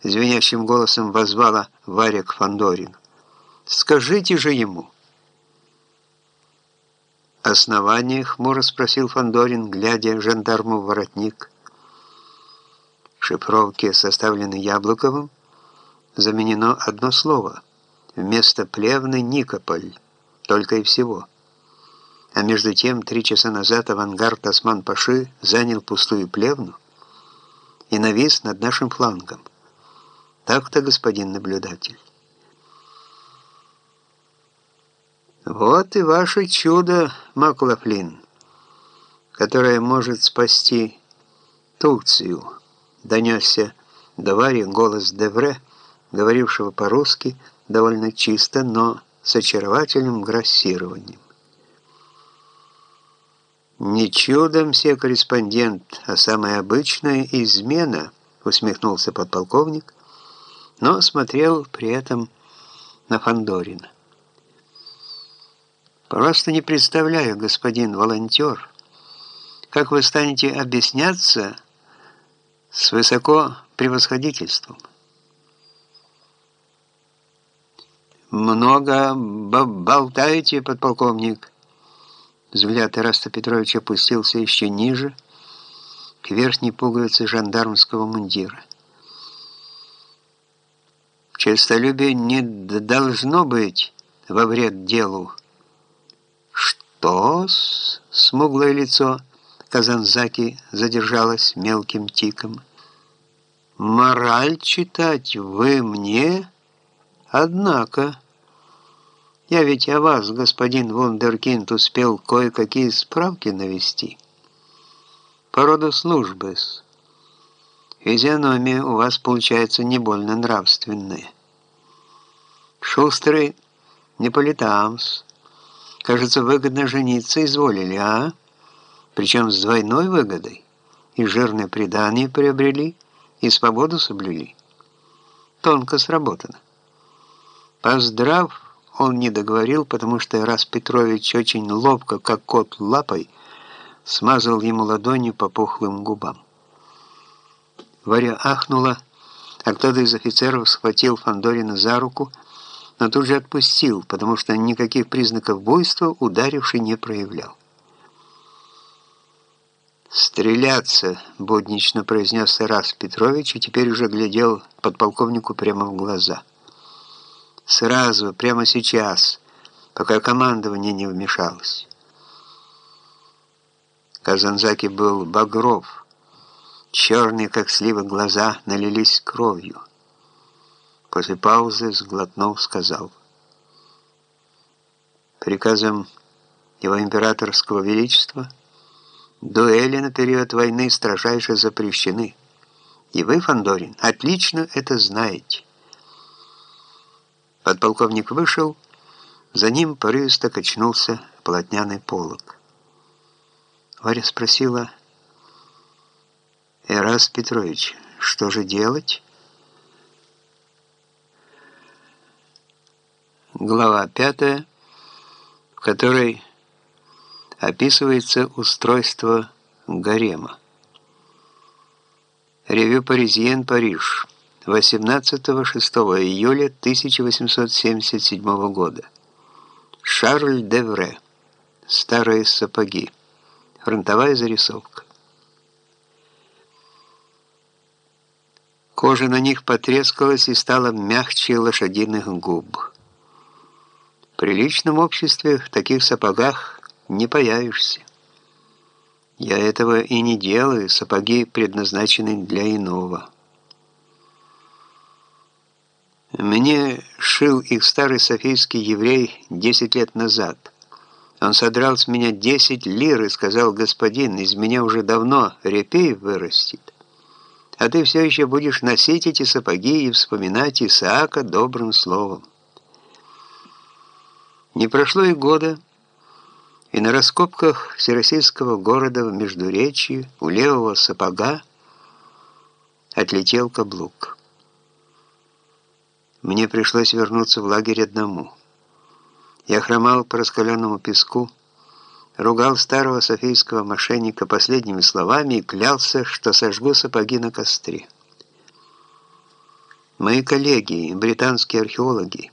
— звенящим голосом возвала Варя к Фандорину. «Скажите же ему!» «Основание?» — хмуро спросил Фандорин, глядя жандарму в воротник. шифровке, составленной Яблоковым, заменено одно слово. Вместо плевны — Никополь. Только и всего. А между тем, три часа назад авангард Осман-Паши занял пустую плевну и навис над нашим флангом. Так-то, господин наблюдатель. Вот и ваше чудо, Маклафлин, которое может спасти Турцию, донесся до Вари голос Девре, говорившего по-русски довольно чисто, но с очаровательным грассированием. «Не чудом все корреспондент, а самая обычная измена», усмехнулся подполковник, но смотрел при этом на Фандорина. Просто не представляю, господин волонтер, как вы станете объясняться с высоко превосходительством. «Много болтаете, подполковник?» Взгляд Ираста Петровича опустился еще ниже, к верхней пуговице жандармского мундира. Честолюбие не должно быть во вред делу. «Что-с?» — смуглое лицо Казанзаки задержалось мелким тиком. «Мораль читать вы мне? Однако...» Я ведь о вас, господин Вундеркинд, успел кое-какие справки навести. По роду службы -с. Физиономия у вас получается не больно нравственная. Шустрый не. Кажется, выгодно жениться изволили, а? Причем с двойной выгодой. И жирное предание приобрели, и свободу соблюли. Тонко сработано. Поздрав, он не договорил, потому что раз Петрович очень ловко, как кот лапой, смазал ему ладонью по пухлым губам. Варя ахнула, а кто-то из офицеров схватил Фандорина за руку, но тут же отпустил, потому что никаких признаков буйства ударивший не проявлял. «Стреляться!» — буднично произнес Тарас Петрович и теперь уже глядел подполковнику прямо в глаза. «Сразу, прямо сейчас, пока командование не вмешалось». Казанзаки был багров, черные, как сливы, глаза налились кровью. После паузы, сглотнув, сказал. Приказом его императорского величества дуэли на период войны строжайше запрещены. И вы, Фандорин, отлично это знаете. Подполковник вышел, за ним порывисто качнулся полотняный полог. Варя спросила, «Эрас Петрович, что же делать?» глава 5, в которой описывается устройство гарема. Ревю Паризьен, Париж, 18-6 июля 1877 года. Шарль Девре. Старые сапоги. Фронтовая зарисовка. Кожа на них потрескалась и стала мягче лошадиных губ. В приличном обществе в таких сапогах не появишься. Я этого и не делаю, сапоги предназначены для иного. Мне шил их старый софийский еврей 10 лет назад. Он содрал с меня 10 лир и сказал, господин, из меня уже давно репей вырастет. А ты все еще будешь носить эти сапоги и вспоминать Исаака добрым словом. Не прошло и года, и на раскопках всероссийского города в Междуречье у левого сапога отлетел каблук. Мне пришлось вернуться в лагерь одному. Я хромал по раскаленному песку, ругал старого софийского мошенника последними словами и клялся, что сожгу сапоги на костре. Мои коллеги, британские археологи,